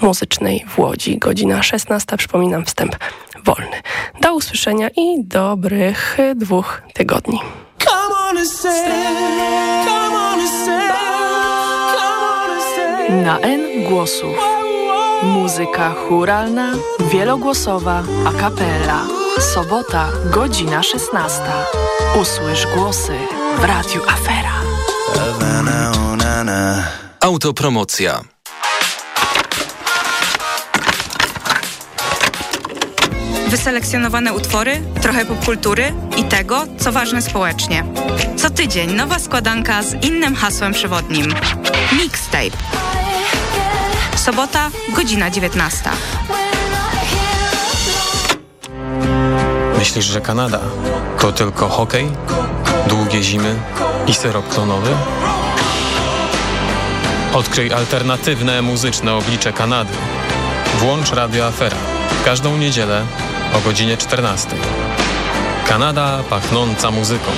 Muzycznej w Łodzi. Godzina 16, przypominam, wstęp wolny. Do usłyszenia i dobrych dwóch tygodni. Na N głosów. Muzyka churalna, wielogłosowa, a capella. Sobota, godzina 16. Usłysz głosy w Radiu Afera. Autopromocja. Wyselekcjonowane utwory, trochę popkultury i tego, co ważne społecznie. Co tydzień nowa składanka z innym hasłem przewodnim. Mixtape. Sobota, godzina 19. Myślisz, że Kanada to tylko hokej, długie zimy i syrop klonowy? Odkryj alternatywne muzyczne oblicze Kanady. Włącz Radio Afera. Każdą niedzielę o godzinie 14. Kanada pachnąca muzyką.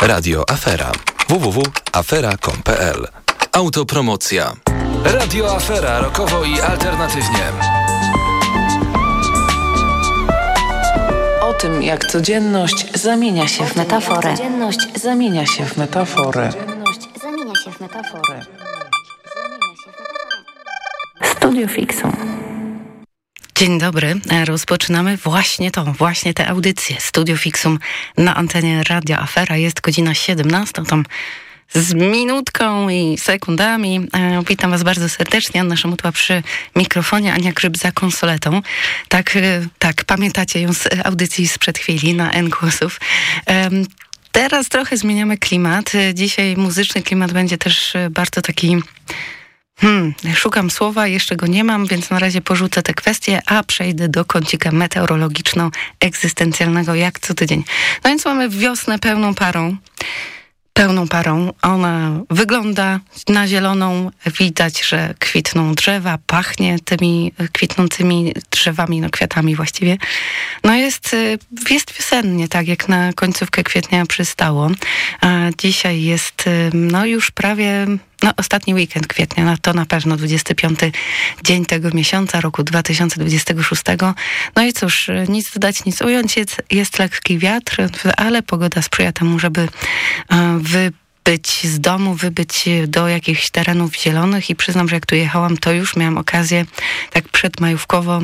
Radio Afera. www.afera.com.pl Autopromocja. Radio Afera rokowo i alternatywnie. O tym, jak codzienność zamienia się w metaforę. Codzienność zamienia się w metaforę. zamienia się w metaforę. Studio Fixum. Dzień dobry. Rozpoczynamy właśnie to, właśnie tę audycję. Studio Fixum na antenie Radia Afera. Jest godzina 17, tam z minutką i sekundami. E, witam Was bardzo serdecznie. Anna Szamutła przy mikrofonie, Ania Grzyb za konsoletą. Tak, e, tak, pamiętacie ją z audycji sprzed chwili na N głosów. E, teraz trochę zmieniamy klimat. Dzisiaj muzyczny klimat będzie też bardzo taki Hmm, szukam słowa, jeszcze go nie mam, więc na razie porzucę te kwestie, a przejdę do kącika meteorologiczno-egzystencjalnego jak co tydzień. No więc mamy wiosnę pełną parą pełną parą. Ona wygląda na zieloną, widać, że kwitną drzewa, pachnie tymi kwitnącymi drzewami, no kwiatami właściwie. No jest, y, jest wiosennie, tak jak na końcówkę kwietnia przystało. A dzisiaj jest y, no już prawie no, ostatni weekend kwietnia, no to na pewno 25 dzień tego miesiąca, roku 2026. No i cóż, nic dodać, nic ująć, jest, jest lekki wiatr, ale pogoda sprzyja temu, żeby wybyć z domu, wybyć do jakichś terenów zielonych i przyznam, że jak tu jechałam, to już miałam okazję tak przedmajówkowo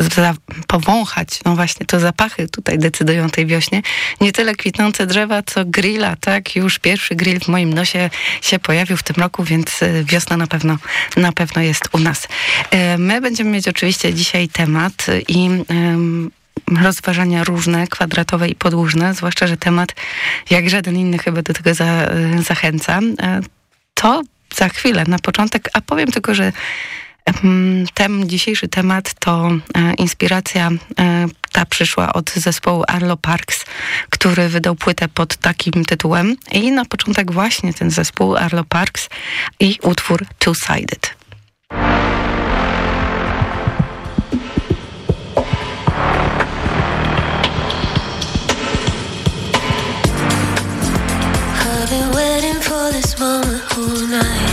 za, powąchać, no właśnie, to zapachy tutaj decydują tej wiośnie. Nie tyle kwitnące drzewa, co grilla, tak? Już pierwszy grill w moim nosie się pojawił w tym roku, więc e, wiosna na pewno, na pewno jest u nas. E, my będziemy mieć oczywiście dzisiaj temat i rozważania różne, kwadratowe i podłużne, zwłaszcza, że temat jak żaden inny chyba do tego za, e, zachęca. To za chwilę, na początek, a powiem tylko, że ten dzisiejszy temat to e, inspiracja e, ta przyszła od zespołu Arlo Parks, który wydał płytę pod takim tytułem i na początek właśnie ten zespół Arlo Parks i utwór Two-Sided. I've been waiting for this moment all night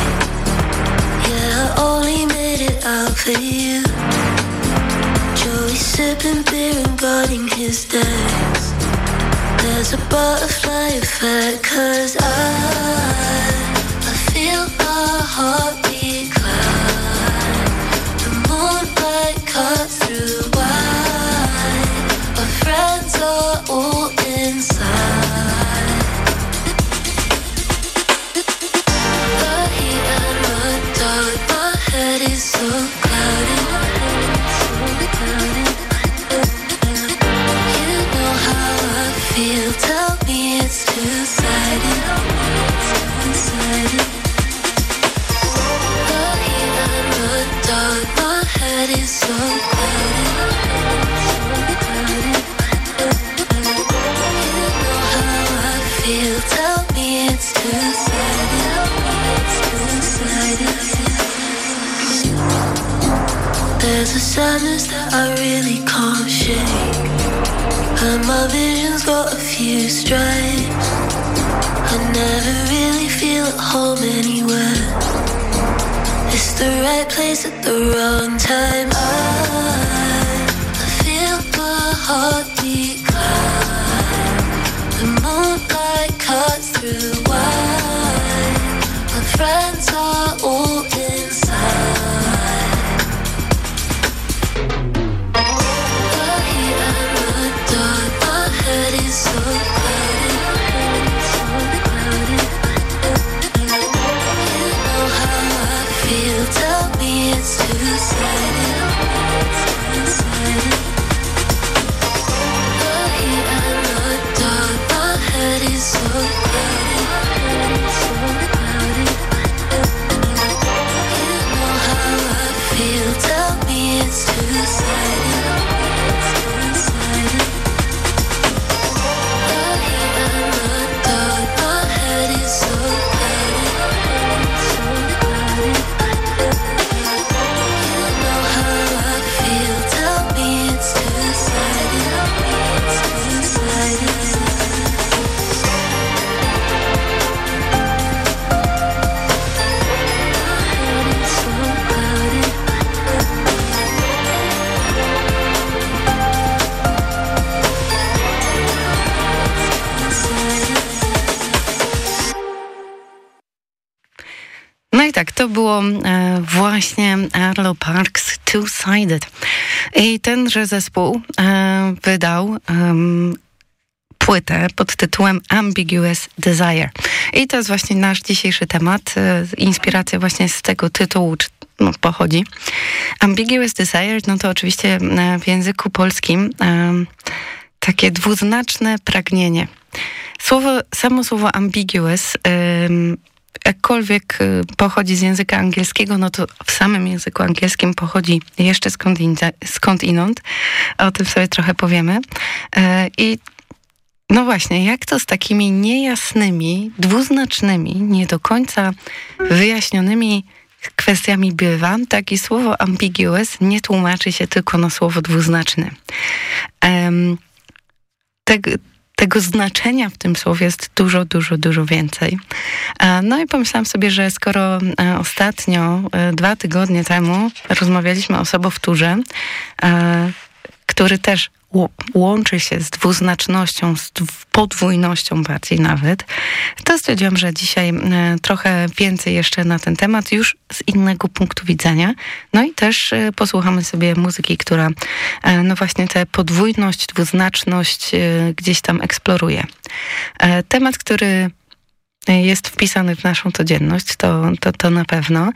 out. Joey sipping beer and guarding his desk. There's a butterfly effect, cause I, I feel my heartbeat sadness that I really can't shake. And my vision's got a few stripes. I never really feel at home anywhere. It's the right place at the wrong time. I, I feel my heartbeat climb. The moonlight cuts through wine. My friends so close. To było e, właśnie Arlo Parks Two-Sided. I tenże zespół e, wydał płytę pod tytułem Ambiguous Desire. I to jest właśnie nasz dzisiejszy temat. E, inspiracja właśnie z tego tytułu no, pochodzi. Ambiguous Desire, no to oczywiście w języku polskim takie dwuznaczne pragnienie. Słowo, samo słowo ambiguous, jakkolwiek y, pochodzi z języka angielskiego, no to w samym języku angielskim pochodzi jeszcze skąd, indziej, skąd inąd. O tym sobie trochę powiemy. E, I no właśnie, jak to z takimi niejasnymi, dwuznacznymi, nie do końca wyjaśnionymi kwestiami bywa, tak i słowo ambiguous nie tłumaczy się tylko na słowo dwuznaczny. Em, tego, tego znaczenia w tym słowie jest dużo, dużo, dużo więcej. E, No i pomyślałam sobie, że skoro e, ostatnio, e, dwa tygodnie temu rozmawialiśmy o sobowtórze, który też łączy się z dwuznacznością, z dw- podwójnością bardziej nawet, to stwierdziłam, że dzisiaj trochę więcej jeszcze na ten temat, już z innego punktu widzenia. No i też e, posłuchamy sobie muzyki, która e, no właśnie tę podwójność, dwuznaczność e, gdzieś tam eksploruje. Temat, który jest wpisany w naszą codzienność, to, to, to na pewno.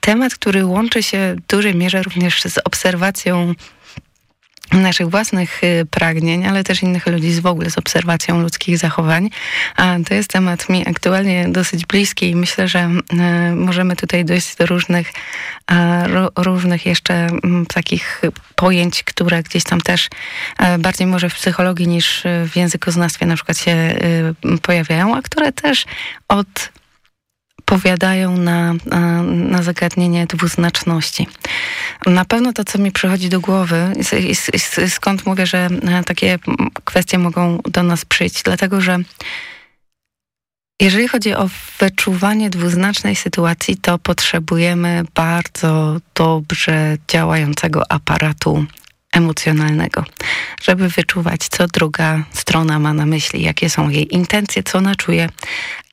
Temat, który łączy się w dużej mierze również z obserwacją naszych własnych y, pragnień, ale też innych ludzi z w ogóle z obserwacją ludzkich zachowań. A to jest temat mi aktualnie dosyć bliski i myślę, że y, możemy tutaj dojść do różnych, różnych jeszcze mm, takich pojęć, które gdzieś tam też e, bardziej może w psychologii niż w językoznawstwie na przykład się y, pojawiają, a które też od odpowiadają na, na, zagadnienie dwuznaczności. Na pewno to, co mi przychodzi do głowy, skąd mówię, że e, takie kwestie mogą do nas przyjść, dlatego że jeżeli chodzi o wyczuwanie dwuznacznej sytuacji, to potrzebujemy bardzo dobrze działającego aparatu emocjonalnego, żeby wyczuwać, co druga strona ma na myśli, jakie są jej intencje, co ona czuje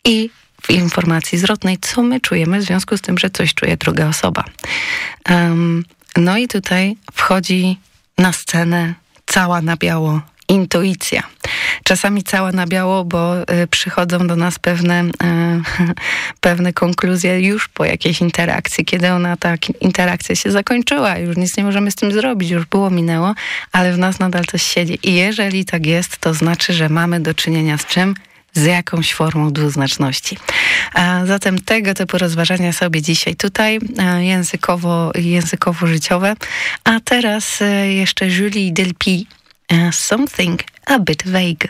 i informacji zwrotnej, co my czujemy w związku z tym, że coś czuje druga osoba. Um, no i tutaj wchodzi na scenę cała na biało intuicja. Czasami cała na biało, bo y, przychodzą do nas pewne, y, pewne konkluzje już po jakiejś interakcji, kiedy ona ta interakcja się zakończyła, już nic nie możemy z tym zrobić, już było, minęło, ale w nas nadal coś siedzi. I jeżeli tak jest, to znaczy, że mamy do czynienia z czym? Z jakąś formą dwuznaczności. Zatem tego typu rozważania sobie dzisiaj tutaj e, językowo, językowo-życiowe. A teraz e, jeszcze Julie Delpy, e, Something a bit vague.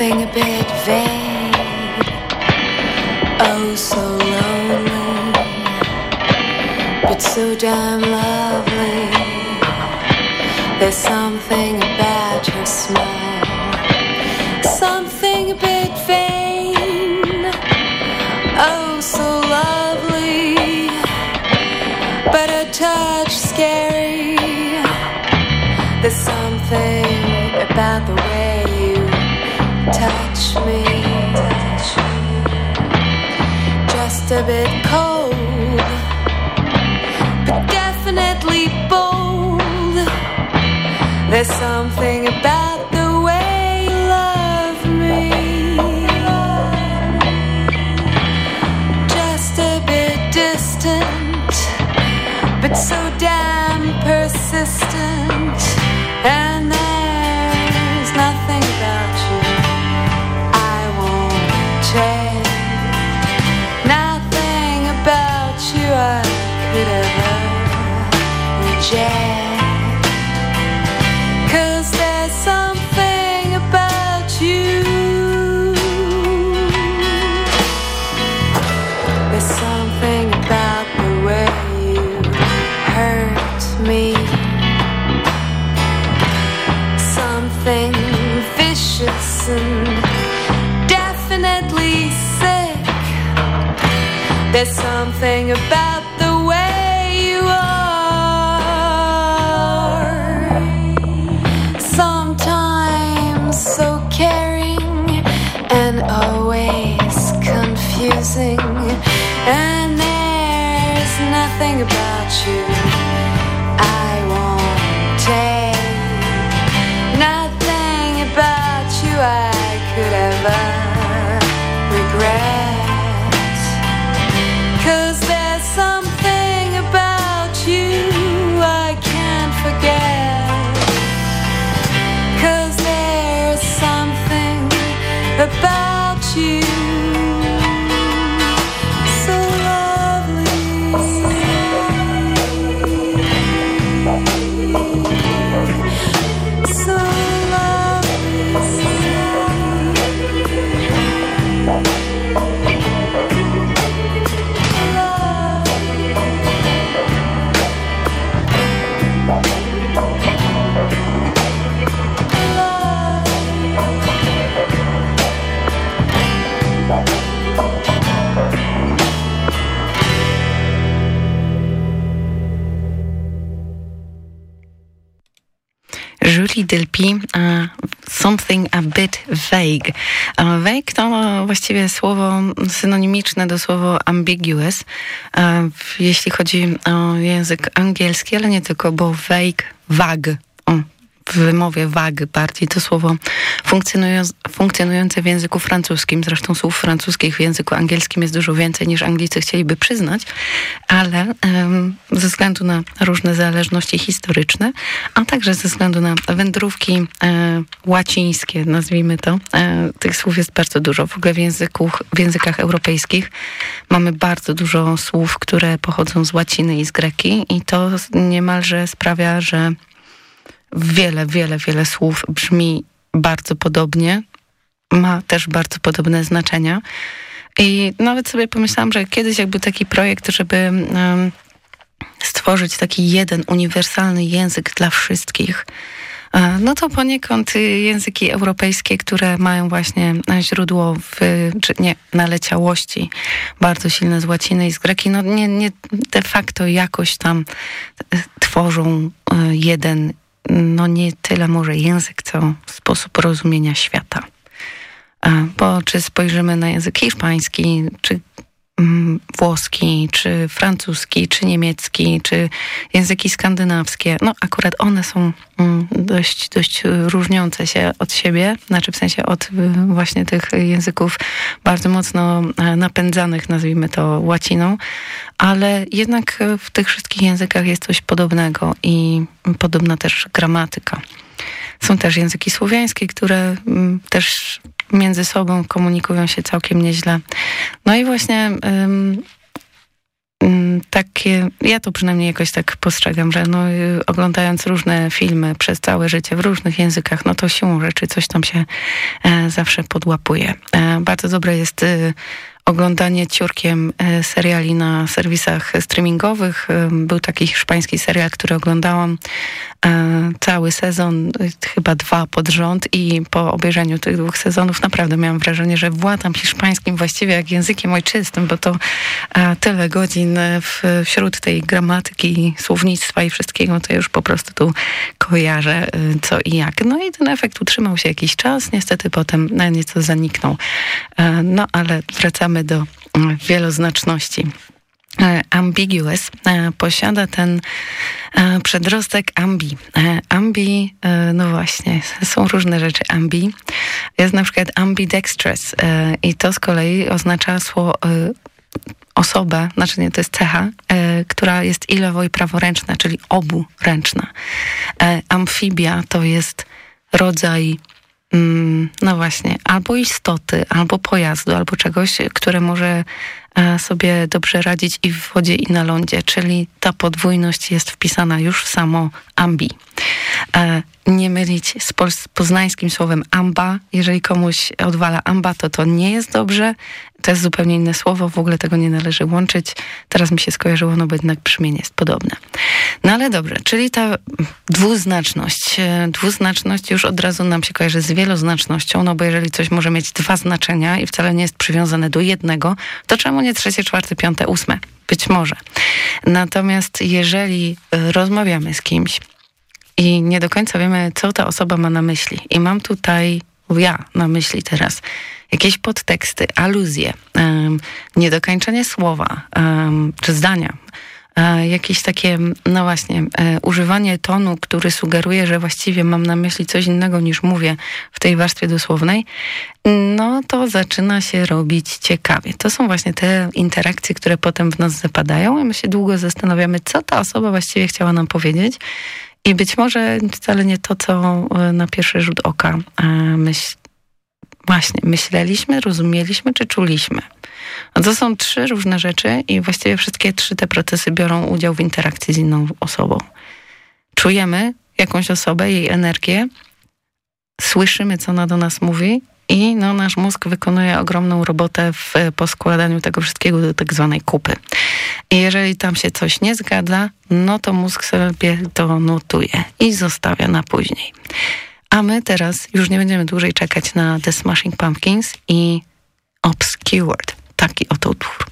Something a bit vague. Oh, so lonely, but so damn lovely. There's something about your smile, A bit cold, but definitely bold. There's something właściwie słowo synonimiczne do słowa ambiguous, uh, jeśli chodzi o język angielski, ale nie tylko, bo vague, vague, wymowie wag bardziej to słowo funkcjonują, funkcjonujące w języku francuskim. Zresztą słów francuskich w języku angielskim jest dużo więcej niż Anglicy chcieliby przyznać, ale um, ze względu na różne zależności historyczne, a także ze względu na wędrówki e, łacińskie, nazwijmy to, e, tych słów jest bardzo dużo. W ogóle w, języku, w językach europejskich mamy bardzo dużo słów, które pochodzą z łaciny i z greki i to niemalże sprawia, że wiele, wiele, wiele słów brzmi bardzo podobnie, ma też bardzo podobne znaczenia. I nawet sobie pomyślałam, że kiedyś jakby taki projekt, żeby stworzyć taki jeden uniwersalny język dla wszystkich, no to poniekąd języki europejskie, które mają właśnie źródło w, czy nie, naleciałości bardzo silne z łaciny i z greki, no nie, nie de facto jakoś tam tworzą jeden no nie tyle może język, co sposób rozumienia świata. Bo czy spojrzymy na język hiszpański, czy włoski, czy francuski, czy niemiecki, czy języki skandynawskie, no akurat one są dość, dość różniące się od siebie, znaczy w sensie od właśnie tych języków bardzo mocno napędzanych, nazwijmy to łaciną, ale jednak w tych wszystkich językach jest coś podobnego i podobna też gramatyka. Są też języki słowiańskie, które też między sobą komunikują się całkiem nieźle. No i właśnie takie, ja to przynajmniej jakoś tak postrzegam, że no, y, oglądając różne filmy przez całe życie w różnych językach, no to siłą rzeczy coś tam się e, zawsze podłapuje. E, bardzo dobre jest y, oglądanie ciurkiem e, seriali na serwisach streamingowych. E, Był taki hiszpański serial, który oglądałam e, cały sezon, chyba dwa pod rząd i po obejrzeniu tych dwóch sezonów naprawdę miałam wrażenie, że władam hiszpańskim właściwie jak językiem ojczystym, bo to tyle godzin wśród tej gramatyki, słownictwa i wszystkiego, to już po prostu tu kojarzę co i jak. No i ten efekt utrzymał się jakiś czas, niestety potem nieco zaniknął. No ale wracamy do mm, wieloznaczności. E, Ambiguous e, posiada ten e, przedrostek ambi. Ambi, no właśnie, są różne rzeczy ambi. Jest na przykład ambidextrous i to z kolei oznacza słowo osobę, znaczy nie, to jest cecha, e, która jest i lewo i praworęczna, czyli oburęczna. E, amfibia to jest rodzaj no właśnie, albo istoty, albo pojazdu, albo czegoś, które może e, sobie dobrze radzić i w wodzie, i na lądzie, czyli ta podwójność jest wpisana już w samo ambi. E, nie mylić z, poznańskim słowem amba. Jeżeli komuś odwala amba, to to nie jest dobrze. To jest zupełnie inne słowo, w ogóle tego nie należy łączyć. Teraz mi się skojarzyło, no bo jednak brzmienie jest podobne. No ale dobrze, czyli ta dwuznaczność. E, Dwuznaczność już od razu nam się kojarzy z wieloznacznością, no bo jeżeli coś może mieć dwa znaczenia i wcale nie jest przywiązane do jednego, to czemu nie trzecie, czwarte, piąte, ósme? Być może. Natomiast jeżeli e, rozmawiamy z kimś i nie do końca wiemy, co ta osoba ma na myśli. I mam tutaj, ja na myśli teraz, jakieś podteksty, aluzje, um, niedokończenie słowa um, czy zdania. E, jakieś takie, no właśnie, e, używanie tonu, który sugeruje, że właściwie mam na myśli coś innego niż mówię w tej warstwie dosłownej, no to zaczyna się robić ciekawie. To są właśnie te interakcje, które potem w nas zapadają i my się długo zastanawiamy, co ta osoba właściwie chciała nam powiedzieć. I być może wcale nie to, co e, na pierwszy rzut oka e, myśl, właśnie myśleliśmy, rozumieliśmy czy czuliśmy. To są trzy różne rzeczy i właściwie wszystkie trzy te procesy biorą udział w interakcji z inną osobą. Czujemy jakąś osobę, jej energię, słyszymy, co ona do nas mówi i no, nasz mózg wykonuje ogromną robotę w poskładaniu tego wszystkiego do tak zwanej kupy. I jeżeli tam się coś nie zgadza, no to mózg sobie to notuje i zostawia na później. A my teraz już nie będziemy dłużej czekać na The Smashing Pumpkins i Obscured. Taki oto utwór.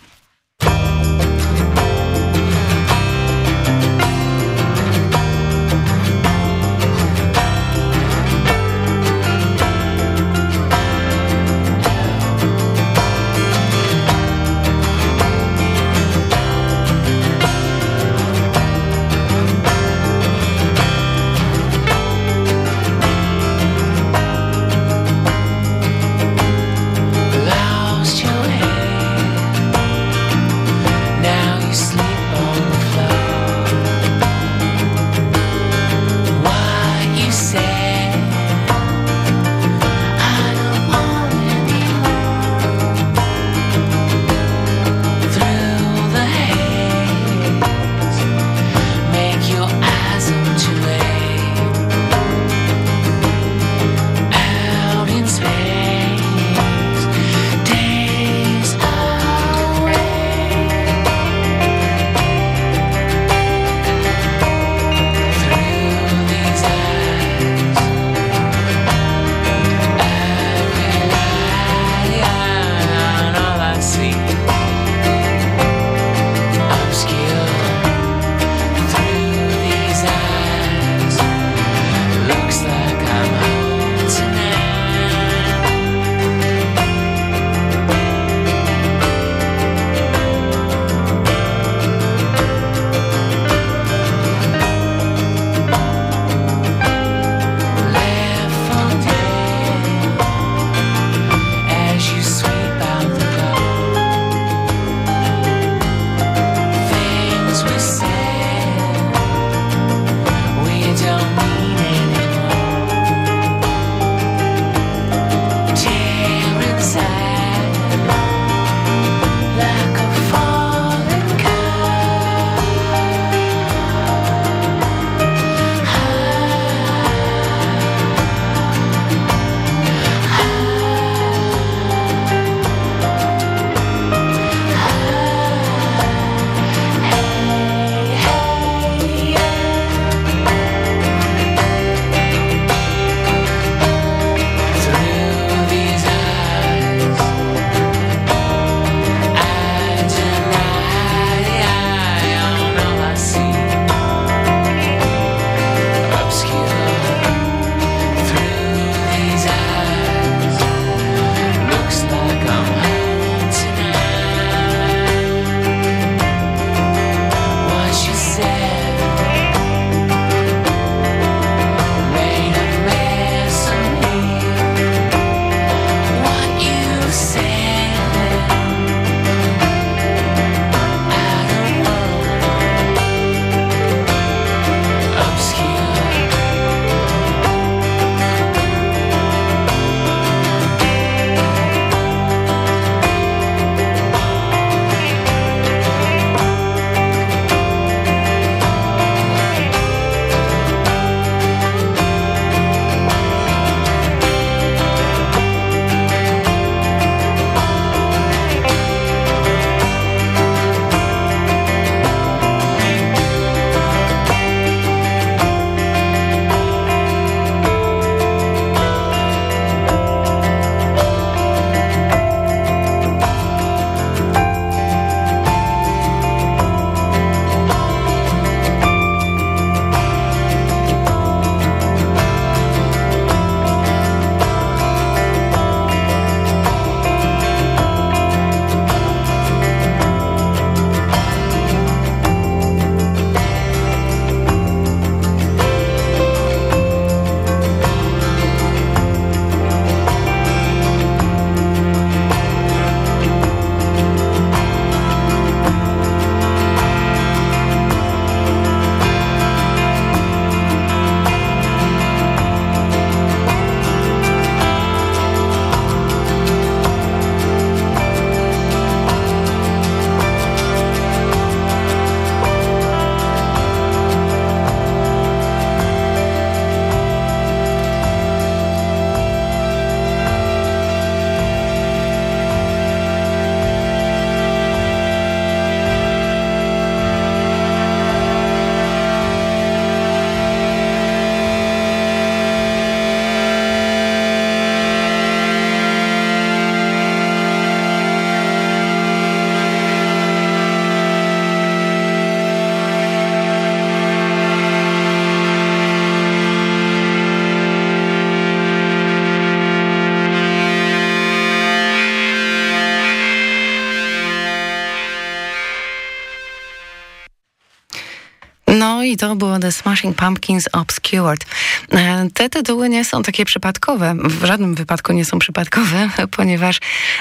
I to było The Smashing Pumpkins Obscured. E, Te tytuły nie są takie przypadkowe. W żadnym wypadku nie są przypadkowe, ponieważ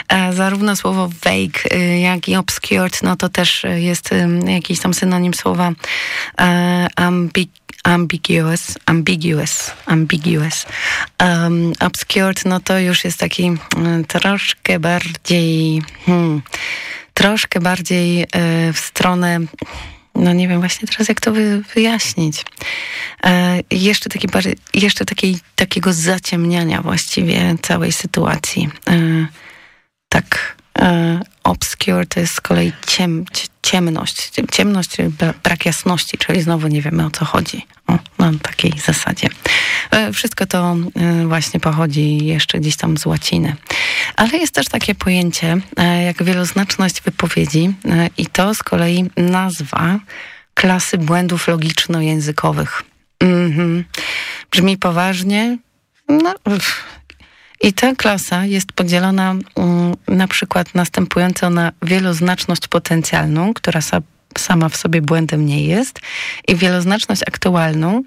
e, zarówno słowo vague, e, jak i obscured, no to też jest jakiś tam synonim słowa e, ambi ambiguous, ambiguous, ambiguous. Um, obscured, no to już jest taki troszkę bardziej, hmm, troszkę bardziej e, w stronę no nie wiem właśnie teraz, jak to wy, wyjaśnić. E, jeszcze taki jeszcze takiego zaciemniania właściwie całej sytuacji. E, tak, e, obscure to jest z kolei ciem, cie- ciemność. Ciemność, bra- brak jasności, czyli znowu nie wiemy o co chodzi. O, takiej zasadzie. E, Wszystko to e, właśnie pochodzi jeszcze gdzieś tam z łaciny. Ale jest też takie pojęcie e, jak wieloznaczność wypowiedzi e, i to z kolei nazwa klasy błędów logiczno-językowych. Mhm. Brzmi poważnie. No. I ta klasa jest podzielona mm, na przykład następująco na wieloznaczność potencjalną, która sa, sama w sobie błędem nie jest, i wieloznaczność aktualną,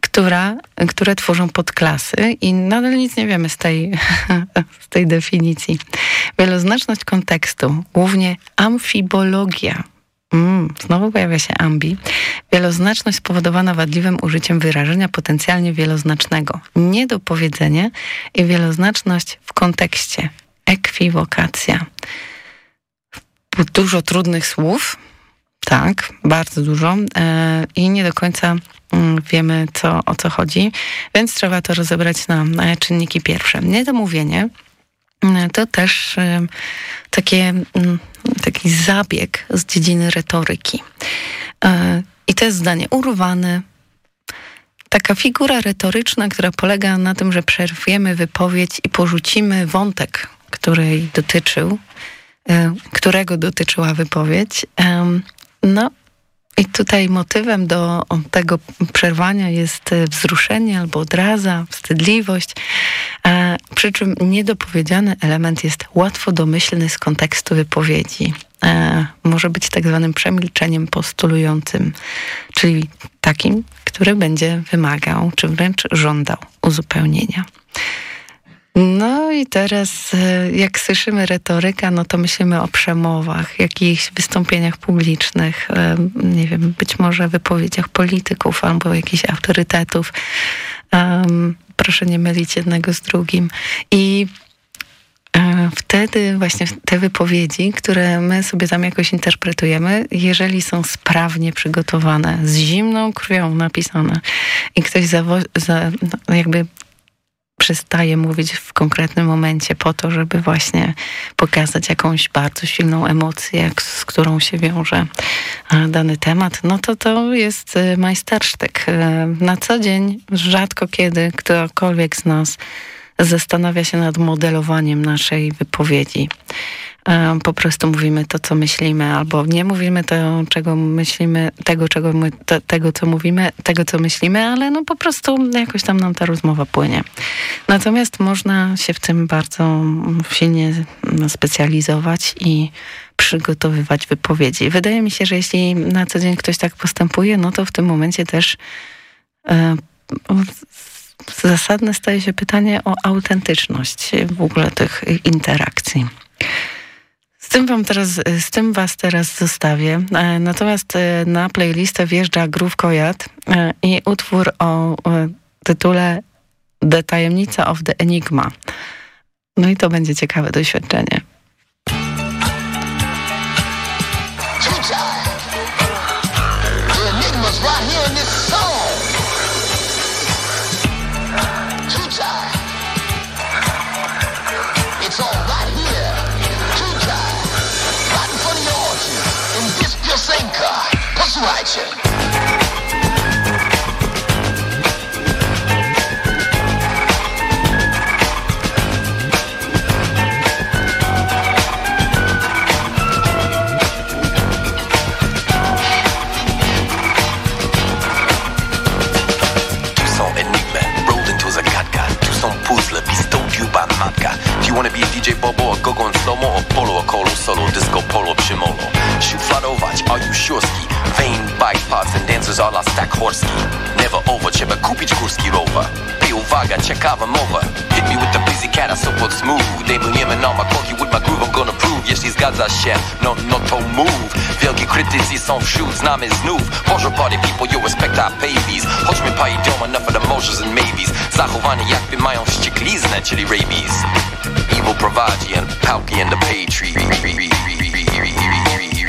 która, które tworzą podklasy i nadal nic nie wiemy z tej, z tej definicji. Wieloznaczność kontekstu, głównie amfibologia. Mm, znowu pojawia się ambi. Wieloznaczność spowodowana wadliwym użyciem wyrażenia potencjalnie wieloznacznego. Niedopowiedzenie i wieloznaczność w kontekście. Ekwiwokacja. Dużo trudnych słów, tak, bardzo dużo e, i nie do końca mm, wiemy, co, o co chodzi, więc trzeba to rozebrać na, na czynniki pierwsze. Niedomówienie mm, to też takie, mm, taki zabieg z dziedziny retoryki. E, I to jest zdanie urwane, taka figura retoryczna, która polega na tym, że przerwiemy wypowiedź i porzucimy wątek, której dotyczył, e, którego dotyczyła wypowiedź. No i tutaj motywem do tego przerwania jest e, wzruszenie albo odraza, wstydliwość, e, przy czym niedopowiedziany element jest łatwo domyślny z kontekstu wypowiedzi. E, Może być tak zwanym przemilczeniem postulującym, czyli takim, który będzie wymagał, czy wręcz żądał uzupełnienia. No i teraz, e, jak słyszymy retoryka, no to myślimy o przemowach, jakichś wystąpieniach publicznych, e, nie wiem, być może wypowiedziach polityków albo jakichś autorytetów. Proszę nie mylić jednego z drugim. I e, wtedy właśnie te wypowiedzi, które my sobie tam jakoś interpretujemy, jeżeli są sprawnie przygotowane, z zimną krwią napisane i ktoś zawo- za, no, jakby przestaje mówić w konkretnym momencie po to, żeby właśnie pokazać jakąś bardzo silną emocję, z którą się wiąże e, dany temat, no to to jest e, majstersztyk. E, Na co dzień rzadko kiedy ktokolwiek z nas zastanawia się nad modelowaniem naszej wypowiedzi. E, Po prostu mówimy to, co myślimy, albo nie mówimy to, czego myślimy, tego, czego my, tego, co mówimy, tego, co myślimy, ale no po prostu jakoś tam nam ta rozmowa płynie. Natomiast można się w tym bardzo silnie specjalizować i przygotowywać wypowiedzi. Wydaje mi się, że jeśli na co dzień ktoś tak postępuje, no to w tym momencie też e, zasadne staje się pytanie o autentyczność w ogóle tych interakcji. Z tym, wam teraz, z tym was teraz zostawię. E, Natomiast e, na playlistę wjeżdża Groove Kojat e, i utwór o tytule The Tajemnica of the Enigma. No i to będzie ciekawe doświadczenie. Wanna be a DJ Bobo, a gogo and slow-mo Or polo, a kolo, solo, disco, polo, przymolo Szufladować, are you sure ski? Vein, bike parts and dancers all are stack horski Never over, trzeba kupić górski rower. Ej, uwaga, ciekawa mowa Hit me with the busy cat, a support smooth. Dejmujemy na makoki with my groove, I'm gonna prove. Jeśli zgadza się, no, no to move. Wielki krytycy są wśród, znamy znów. Pożo party people, you respect our babies. Chodźmy pa idiom, enough of the motions and maybes. Zachowanie jakby mają wściekliznę, czyli rabies Evil prowadzi and pałki in the tree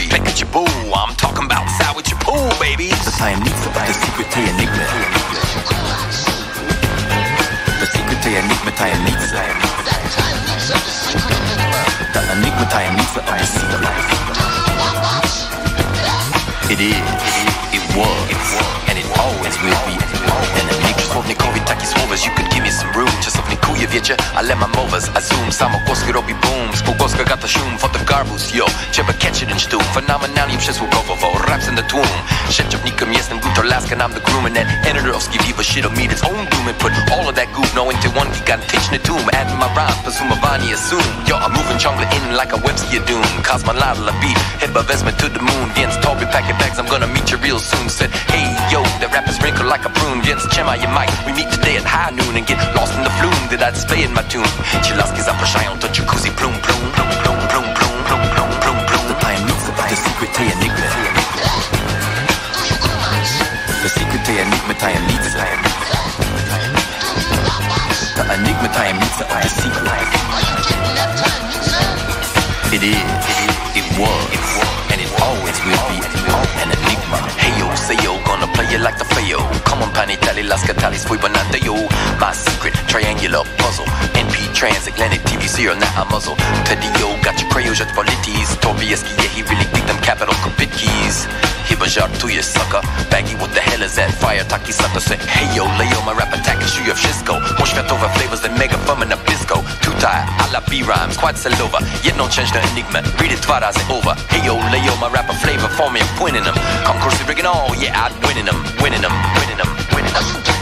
Look at your boo, I'm talking about side with your pool, baby. The tajemnica, the secret to enigma. The secret to enigma, tajemnica The enigma, tajemnica of the secret. It is, it was, and it always will be. And the niggas enigma słownikowi taki słowes You could give me some room Czasownikuje wiecie, ale mam mowes A zoom, samogłoski robi boom Spółgłoska gata sium, fotogarbus, yo Trzeba catch it in sztuk, fenomenalnie przysługowo Wo raps in the tłum. Rzeczownikiem jestem gutolaskiem, I'm the groom And that editor enerowski viva shit'll meet its own doom And put all of that goof no into one gigantyczny tomb Adding my rhymes, posumowanie assume Yo, I'm moving ciągle in like a Webster doom. Cause my la beat, chyba wezmę to the moon. Więc tobie pack your bags, I'm gonna meet you real soon. Said, hey yo, that rap is wrinkled like a prune Więc trzymaj je mic, we meet today at high noon And get lost in the flume that I display in my tune. Ci laski zapraszają do jacuzzi plum plum plum plum plum plum plum plum plum plum. The tajemnica, the secret to enigma. The secret to enigma, tajemnica The enigma, tajemnica the secret. It is, it was, you like the feel. Come on, Panitelli, las catales, fui bonante yo. My secret triangular puzzle. NP transatlantic TV serial, not I muzzle. yo got your just for polities. Tobias, yeah, he really dig them capital big. Chyba żartujesz, sucker. Baggy, what the hell is that? Fire, taki sucker, say, hey yo, Leo, my rap attack you wszystko. Światowe flavors than mega fun and a bisco. Tutaj, a la B-rhymes, quite celowa. Jedną część na enigma, read it dwa razy over. Hey yo, Leo, my rapper flavor for me, I'm pointing them. Concourse rigging all, yeah, I'm winning them, winning them, winning them, winning them.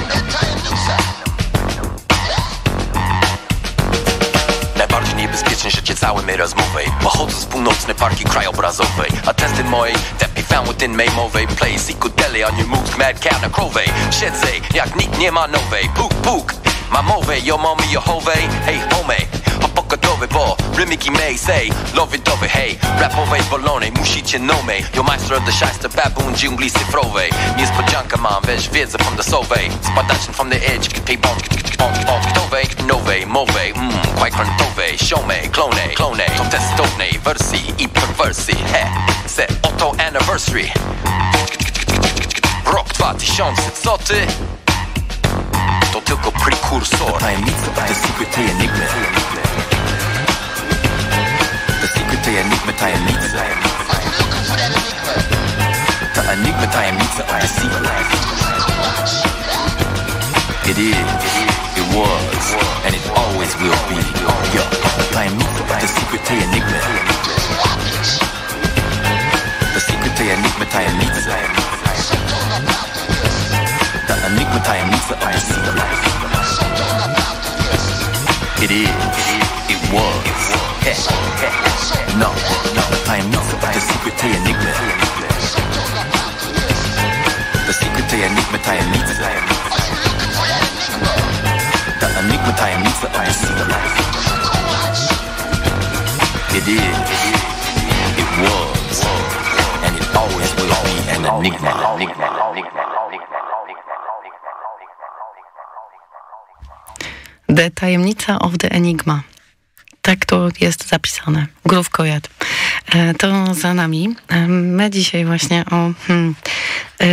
niebezpiecznie życie całe my rozmowej Pochodzę z północnej parki krajobrazowej. Attenty mojej, tepi fountain mejmowej Place i kudele, a nie mózg mad kanakowej Siedzę jak nikt nie ma nowej. Puk, puk, mamowej, yo mommy, yo howej. Hej homie, opokodowy, bo rymiki may say Lowidowy, hej, rapowej bolonej Musicie know me, yo master of the shyster Baboon dżungli cyfrowej Niespodzianka mam, weź wiedzę from the sowej Spadaczyn from the edge, tej bądź, bądź, bądź Ktowej, nowej, mowej, mmm, quite frontowej. Siomej, klonej, klonej, to testownej Wersji i perwersji, he Se oto anniversary. Rok 2000, co ty? To tylko prekursor Tajemnica, the secret to je niet met je lied. To je niet met je lied. It is, it was, and it always will be. Yo, to je niet secret to je niet secret to je niet I je lied. To je niet met je lied, It is, it is, it was. No, no, tajemnica, the secret to enigma The secret to enigma, tajemnica The enigma, tajemnica of the secret It is, it was, and it always will be an enigma. The Tajemnica of the Enigma. Tak to jest zapisane. Groove Kojat. E, To za nami. E, My dzisiaj właśnie o hmm, e,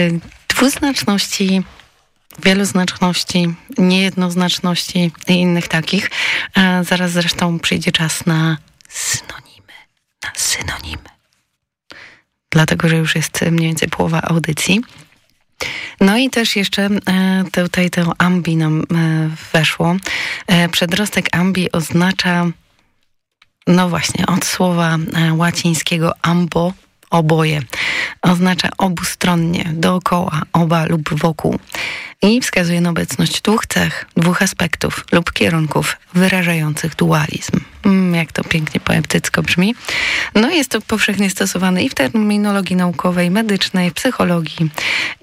dwuznaczności, wieloznaczności, niejednoznaczności i innych takich. Zaraz zresztą przyjdzie czas na synonimy. Na synonimy. Dlatego, że już jest mniej więcej połowa audycji. No i też jeszcze tutaj to ambi nam weszło. Przedrostek ambi oznacza, no właśnie, od słowa e, łacińskiego ambo, oboje. Oznacza obustronnie, dookoła, oba lub wokół. i wskazuje na obecność dwóch cech, dwóch aspektów lub kierunków wyrażających dualizm. Mm, jak to pięknie poetycko brzmi. No jest to powszechnie stosowane i w terminologii naukowej, medycznej, psychologii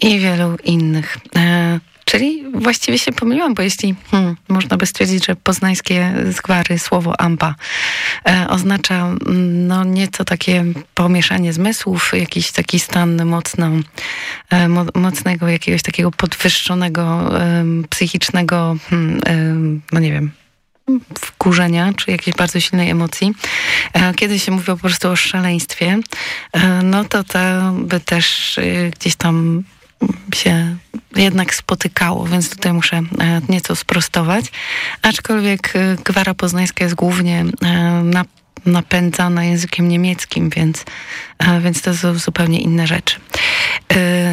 i wielu innych. E, Czyli właściwie się pomyliłam, bo jeśli hmm, można by stwierdzić, że poznańskie zgwary, słowo ampa e, oznacza mm, no, nieco takie pomieszanie zmysłów, jakiś taki stan mocno, e, mo, mocnego, jakiegoś takiego podwyższonego e, psychicznego, hmm, no nie wiem, wkurzenia, czy jakiejś bardzo silnej emocji. E, kiedy się mówi po prostu o szaleństwie, e, no to to by też e, gdzieś tam się jednak spotykało, więc tutaj muszę e, nieco sprostować. Aczkolwiek e, gwara poznańska jest głównie e, na napędzana językiem niemieckim, więc, więc to są zupełnie inne rzeczy.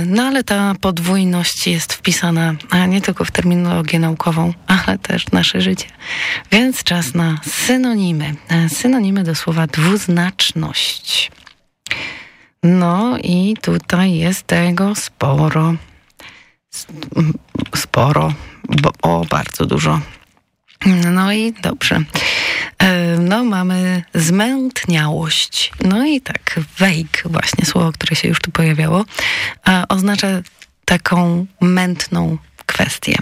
No ale ta podwójność jest wpisana nie tylko w terminologię naukową, ale też w nasze życie. Więc czas na synonimy. Synonimy do słowa dwuznaczność. No i tutaj jest tego sporo. Sporo. Bo, o, bardzo dużo. No i dobrze. E, no, mamy zmętniałość. No i tak, wejk, właśnie słowo, które się już tu pojawiało, oznacza taką mętną kwestię.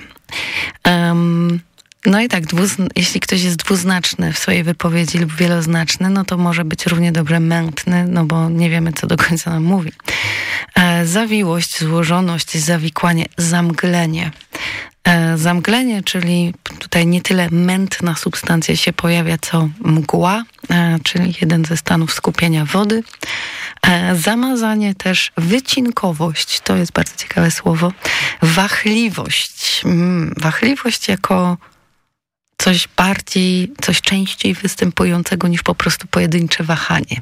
Um, no i tak, jeśli ktoś jest dwuznaczny w swojej wypowiedzi lub wieloznaczny, no to może być równie dobrze mętny, no bo nie wiemy, co do końca nam mówi. E, zawiłość, złożoność, zawikłanie, zamglenie. E, zamglenie, czyli tutaj nie tyle mętna substancja się pojawia, co mgła, e, czyli jeden ze stanów skupienia wody. E, zamazanie też, wycinkowość, to jest bardzo ciekawe słowo, wachliwość. Mm, wachliwość jako coś bardziej, coś częściej występującego niż po prostu pojedyncze wahanie.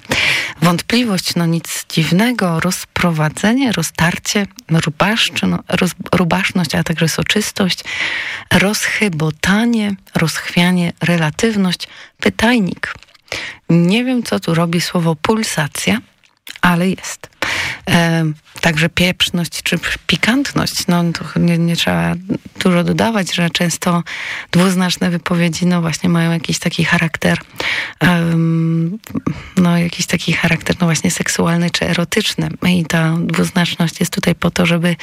Wątpliwość, no nic dziwnego, rozprowadzenie, roztarcie, rubaszczy, roz, rubaszność, a także soczystość, rozchybotanie, rozchwianie, relatywność, pytajnik. Nie wiem, co tu robi słowo pulsacja, ale jest. E, także pieprzność czy pikantność, no nie, nie, trzeba dużo dodawać, że często dwuznaczne wypowiedzi, no właśnie mają jakiś taki charakter, um, no jakiś taki charakter, no właśnie seksualny czy erotyczny. I ta dwuznaczność jest tutaj po to, żeby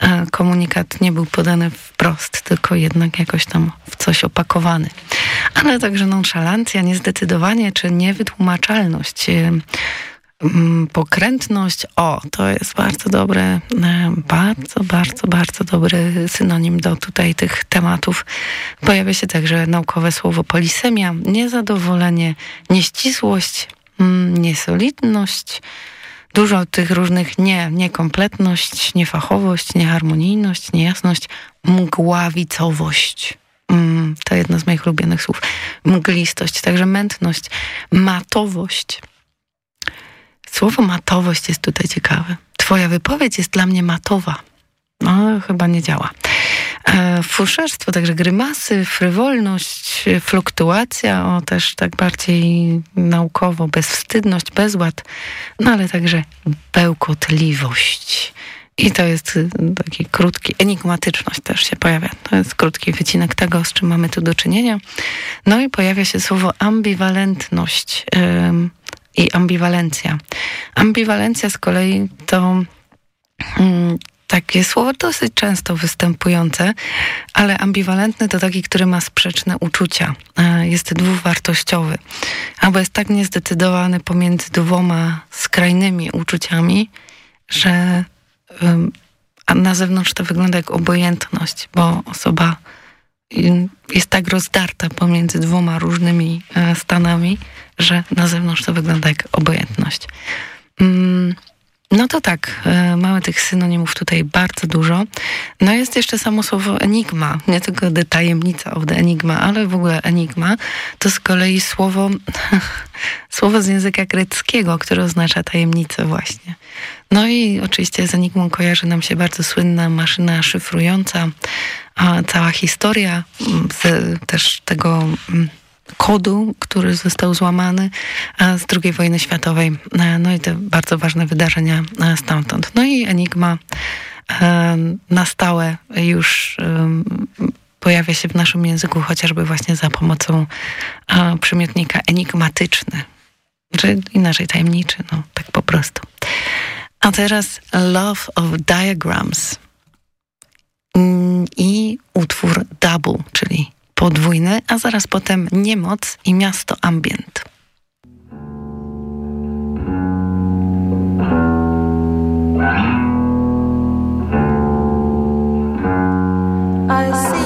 e, komunikat nie był podany wprost, tylko jednak jakoś tam w coś opakowany. Ale także nonszalancja, niezdecydowanie czy niewytłumaczalność. Mm, pokrętność, o, to jest bardzo dobre, e, bardzo, bardzo, bardzo dobry synonim do tutaj tych tematów. Pojawia się także naukowe słowo polisemia, niezadowolenie, nieścisłość, mm, niesolidność, dużo tych różnych nie, niekompletność, niefachowość, nieharmonijność, niejasność, mgławicowość. Mm, to jedno z moich ulubionych słów. Mglistość, także mętność, matowość, Słowo matowość jest tutaj ciekawe. Twoja wypowiedź jest dla mnie matowa. No, chyba nie działa. E, fuszerstwo, także grymasy, frywolność, fluktuacja, o też tak bardziej naukowo, bezwstydność, bezład, no ale także bełkotliwość. I to jest taki krótki, enigmatyczność też się pojawia. To jest krótki wycinek tego, z czym mamy tu do czynienia. No i pojawia się słowo ambiwalentność i ambiwalencja. Ambiwalencja z kolei to mm, takie słowo dosyć często występujące, ale ambiwalentny to taki, który ma sprzeczne uczucia. E, jest dwuwartościowy, albo jest tak niezdecydowany pomiędzy dwoma skrajnymi uczuciami, że a na zewnątrz to wygląda jak obojętność, bo osoba jest tak rozdarta pomiędzy dwoma różnymi e, stanami, że na zewnątrz to wygląda jak obojętność. Mm, no to tak, e, mamy tych synonimów tutaj bardzo dużo. No jest jeszcze samo słowo enigma, nie tylko de tajemnica of the enigma, ale w ogóle enigma to z kolei słowo, słowo z języka greckiego, które oznacza tajemnicę właśnie. No i oczywiście z enigmą kojarzy nam się bardzo słynna maszyna szyfrująca, a cała historia mm, z też tego mm, kodu, który został złamany z II wojny światowej. E, no i te bardzo ważne wydarzenia e, stamtąd. No i Enigma e, na stałe już pojawia się w naszym języku, chociażby właśnie za pomocą przymiotnika enigmatyczny, czy inaczej tajemniczy, no tak po prostu. A teraz Love of Diagrams Mm, i utwór Double, czyli podwójny, a zaraz potem Niemoc i Miasto Ambient. I see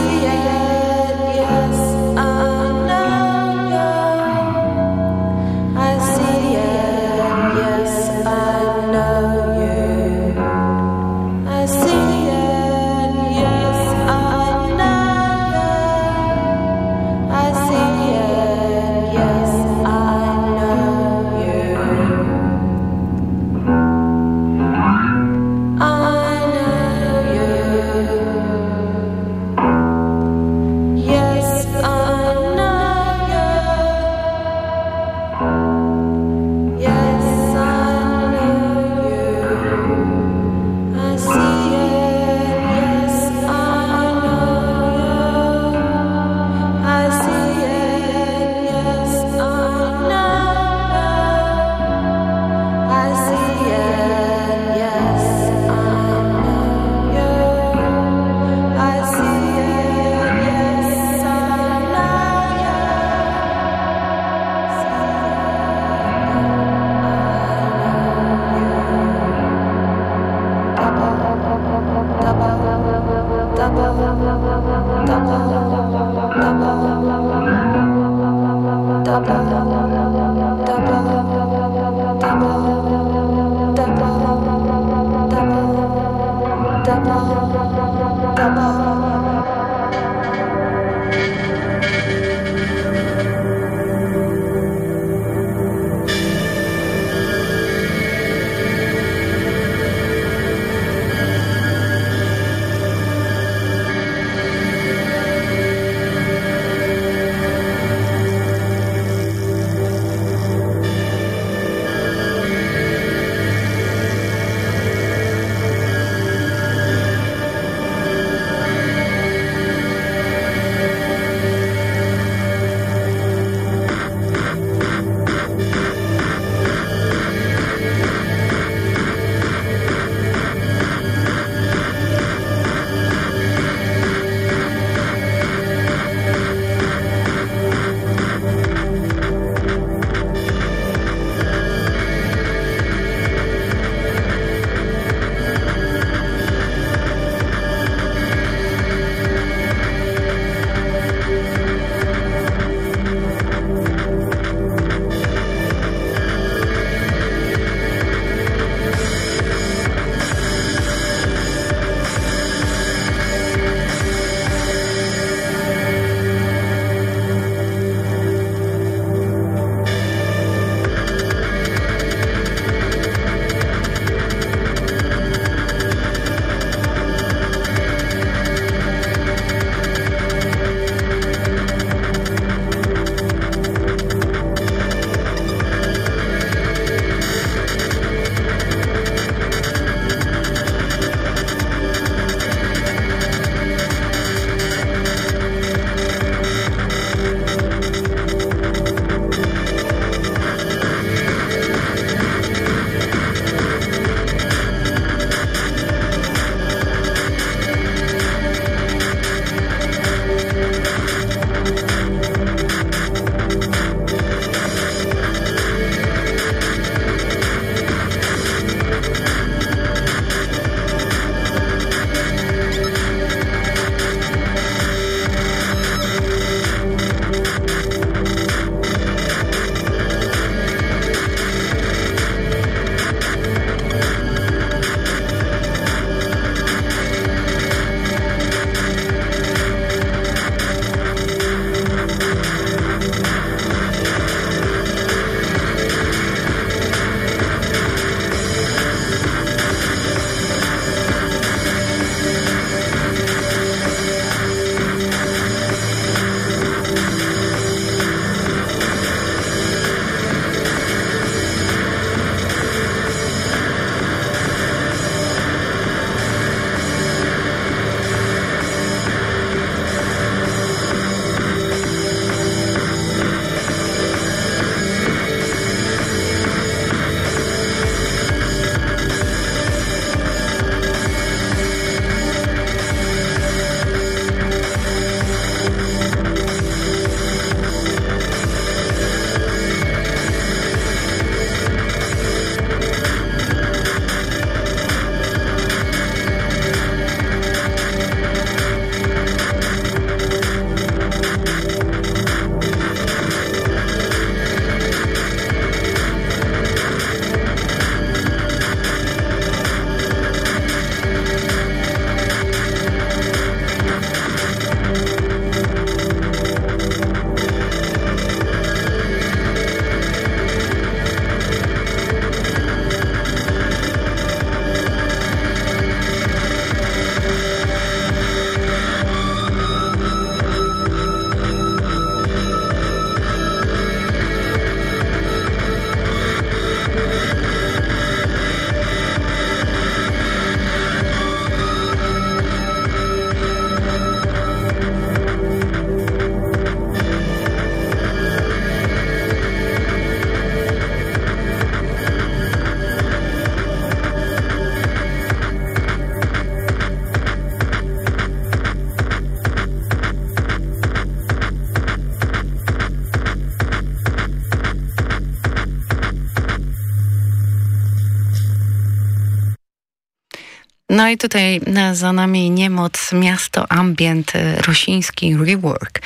No i tutaj za nami Niemoc, miasto ambient, e, rosiński rework,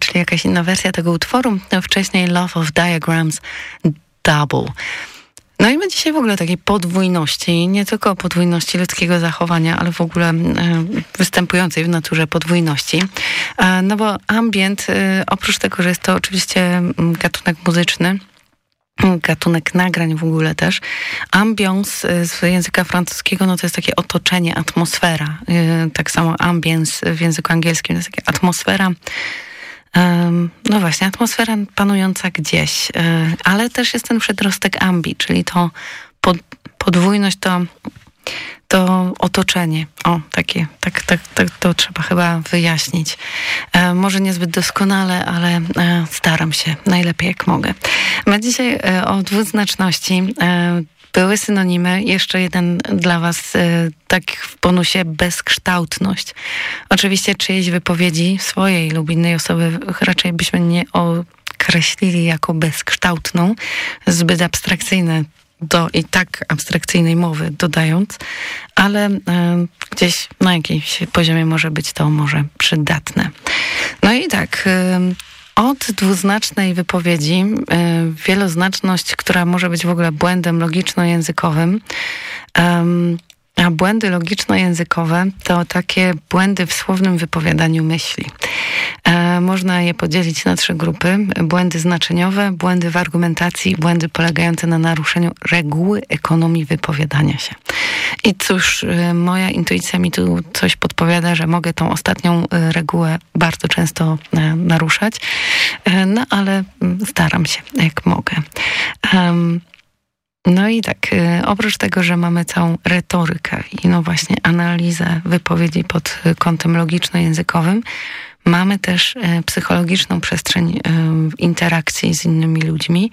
czyli jakaś inna wersja tego utworu. Wcześniej Love of Diagrams Double. No i my dzisiaj w ogóle takiej podwójności, nie tylko podwójności ludzkiego zachowania, ale w ogóle e, występującej w naturze podwójności. E, no bo ambient, oprócz tego, że jest to oczywiście gatunek muzyczny, gatunek nagrań w ogóle też. Ambiance z języka francuskiego, no to jest takie otoczenie, atmosfera. Y, tak samo ambience w języku angielskim to jest taka atmosfera no właśnie, atmosfera panująca gdzieś, y, ale też jest ten przedrostek ambi, czyli to pod, podwójność, to to otoczenie. O, takie, tak, tak, tak to trzeba chyba wyjaśnić. E, może niezbyt doskonale, ale e, staram się najlepiej jak mogę. My dzisiaj e, o dwuznaczności e, były synonimy. Jeszcze jeden dla was e, tak w bonusie bezkształtność. Oczywiście czyjejś wypowiedzi swojej lub innej osoby raczej byśmy nie określili jako bezkształtną. Zbyt abstrakcyjne do i tak abstrakcyjnej mowy dodając, ale gdzieś na jakimś poziomie może być to może przydatne. No i tak, od dwuznacznej wypowiedzi wieloznaczność, która może być w ogóle błędem logiczno-językowym, a błędy logiczno-językowe to takie błędy w słownym wypowiadaniu myśli. E, można je podzielić na trzy grupy. Błędy znaczeniowe, błędy w argumentacji, błędy polegające na naruszeniu reguły ekonomii wypowiadania się. I cóż, e, moja intuicja mi tu coś podpowiada, że mogę tą ostatnią e, regułę bardzo często e, naruszać, no ale mm, staram się, jak mogę. Um, no i tak, y, oprócz tego, że mamy całą retorykę i no właśnie analizę wypowiedzi pod kątem logiczno-językowym, mamy też y, psychologiczną przestrzeń y, interakcji z innymi ludźmi,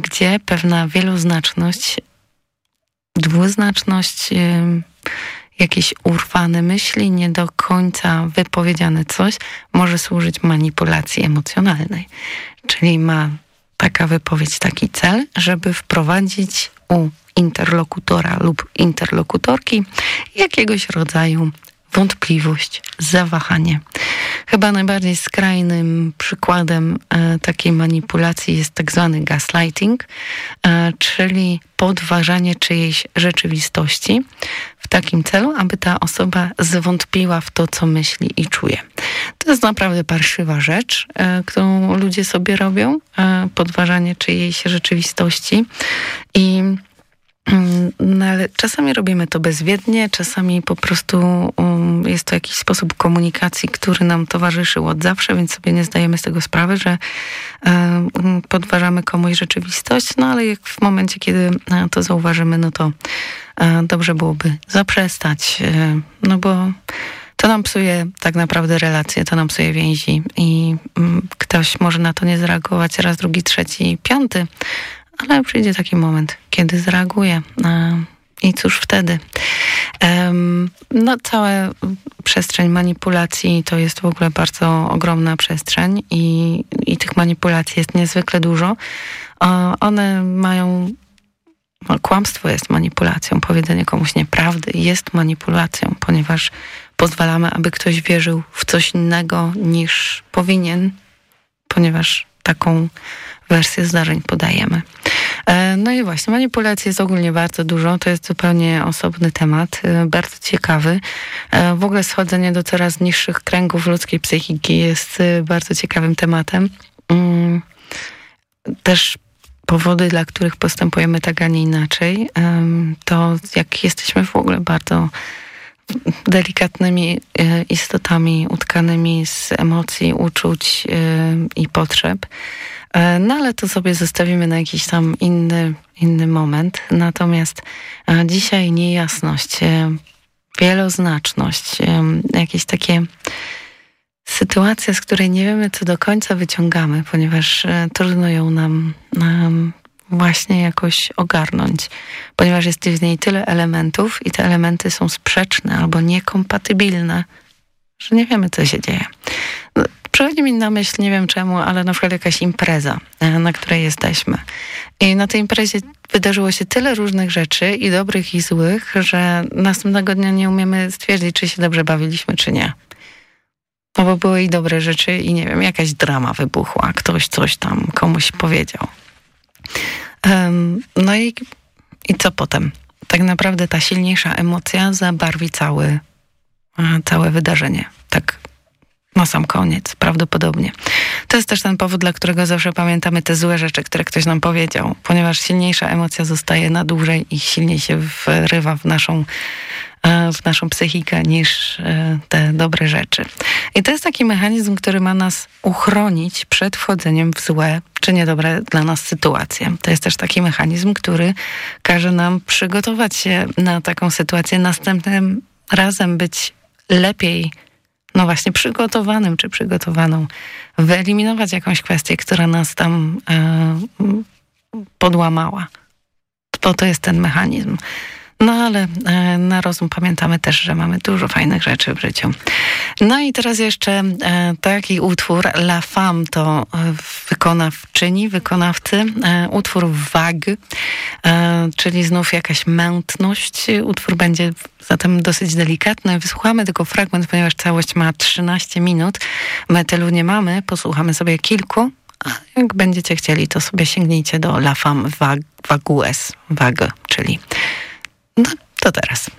gdzie pewna wieloznaczność, dwuznaczność, jakieś urwane myśli, nie do końca wypowiedziane coś może służyć manipulacji emocjonalnej. Czyli ma taka wypowiedź, taki cel, żeby wprowadzić u interlokutora lub interlokutorki jakiegoś rodzaju wątpliwość, zawahanie. Chyba najbardziej skrajnym przykładem e, takiej manipulacji jest tak zwany gaslighting, e, czyli podważanie czyjejś rzeczywistości w takim celu, aby ta osoba zwątpiła w to, co myśli i czuje. To jest naprawdę parszywa rzecz, e, którą ludzie sobie robią, e, podważanie czyjejś rzeczywistości i no ale czasami robimy to bezwiednie, czasami po prostu um, jest to jakiś sposób komunikacji, który nam towarzyszył od zawsze, więc sobie nie zdajemy z tego sprawy, że um, podważamy komuś rzeczywistość, no ale jak w momencie, kiedy e, to zauważymy, no to um, dobrze byłoby zaprzestać, no bo to nam psuje tak naprawdę relacje, to nam psuje więzi i mm, ktoś może na to nie zareagować raz, drugi, trzeci, piąty, ale przyjdzie taki moment, kiedy zareaguje. I cóż wtedy? No, cała przestrzeń manipulacji to jest w ogóle bardzo ogromna przestrzeń i, i tych manipulacji jest niezwykle dużo. One mają no, kłamstwo jest manipulacją, powiedzenie komuś nieprawdy jest manipulacją, ponieważ pozwalamy, aby ktoś wierzył w coś innego niż powinien, ponieważ taką wersję zdarzeń podajemy. E, no i właśnie, manipulacji jest ogólnie bardzo dużo, to jest zupełnie osobny temat, e, bardzo ciekawy. E, w ogóle schodzenie do coraz niższych kręgów ludzkiej psychiki jest bardzo ciekawym tematem. Mm, też powody, dla których postępujemy tak, a nie inaczej, to jak jesteśmy w ogóle bardzo delikatnymi istotami utkanymi z emocji, uczuć i potrzeb. E, no ale to sobie zostawimy na jakiś tam inny, inny moment. Natomiast e, dzisiaj niejasność, e, wieloznaczność, jakieś takie sytuacje, z której nie wiemy, co do końca wyciągamy, ponieważ trudno ją nam, nam właśnie jakoś ogarnąć, ponieważ jest w niej tyle elementów i te elementy są sprzeczne albo niekompatybilne, że nie wiemy, co się dzieje. Przychodzi mi na myśl, nie wiem czemu, ale na przykład jakaś impreza, e, na której jesteśmy. I na tej imprezie wydarzyło się tyle różnych rzeczy, i dobrych, i złych, że następnego dnia nie umiemy stwierdzić, czy się dobrze bawiliśmy, czy nie. No bo były i dobre rzeczy, i nie wiem, jakaś drama wybuchła, ktoś coś tam komuś powiedział. Um, no i, i co potem? Tak naprawdę ta silniejsza emocja zabarwi cały, e, całe wydarzenie. Tak na sam koniec, prawdopodobnie. To jest też ten powód, dla którego zawsze pamiętamy te złe rzeczy, które ktoś nam powiedział, ponieważ silniejsza emocja zostaje na dłużej i silniej się wrywa w naszą, e, w naszą psychikę niż e, te dobre rzeczy. I to jest taki mechanizm, który ma nas uchronić przed wchodzeniem w złe czy niedobre dla nas sytuacje. To jest też taki mechanizm, który każe nam przygotować się na taką sytuację następnym razem być lepiej no właśnie przygotowanym czy przygotowaną, wyeliminować jakąś kwestię, która nas tam e, podłamała. To to jest ten mechanizm. No ale e, na rozum pamiętamy też, że mamy dużo fajnych rzeczy w życiu. No i teraz jeszcze e, taki utwór La Femme to e, wykonawczyni, wykonawcy. Utwór Wag, czyli znów jakaś mętność. Utwór będzie zatem dosyć delikatny. Wysłuchamy tylko fragment, ponieważ całość ma 13 minut. My tylu nie mamy, posłuchamy sobie kilku. A jak będziecie chcieli, to sobie sięgnijcie do La Femme Vagues, Wag, czyli no, to teraz.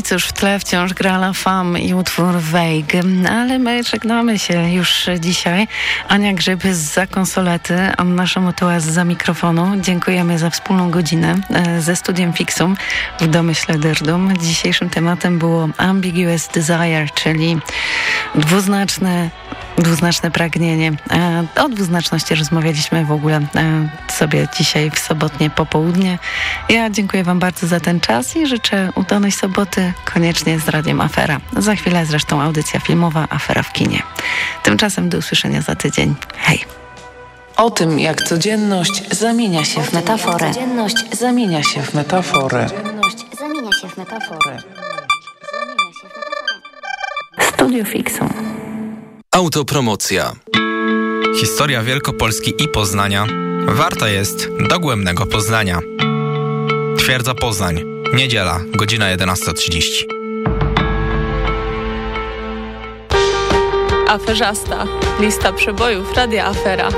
I cóż, w tle wciąż gra La Femme i utwór Vague, ale my żegnamy się już dzisiaj. Ania Grzyb za konsolety, Anna Szamotuła za mikrofonu. Dziękujemy za wspólną godzinę e, ze Studiem Fixum w Domyśle Dyrdum. Dzisiejszym tematem było Ambiguous Desire, czyli dwuznaczne Dwuznaczne pragnienie. E, O dwuznaczności rozmawialiśmy w ogóle e, sobie dzisiaj w sobotnie popołudnie. Ja dziękuję Wam bardzo za ten czas i życzę udanej soboty koniecznie z Radiem Afera. Za chwilę zresztą audycja filmowa Afera w kinie. Tymczasem do usłyszenia za tydzień. Hej! O tym, jak codzienność zamienia się w metaforę. Codzienność Zamienia się w metaforę. Codzienność zamienia się w metaforę. Zamienia się w metaforę. Studio Fixum. Autopromocja. Historia Wielkopolski i Poznania warta jest dogłębnego poznania. Twierdza Poznań. Niedziela, godzina 11.30. Aferzasta. Lista przebojów Radia Afera.